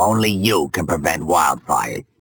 Only you can prevent wildfires.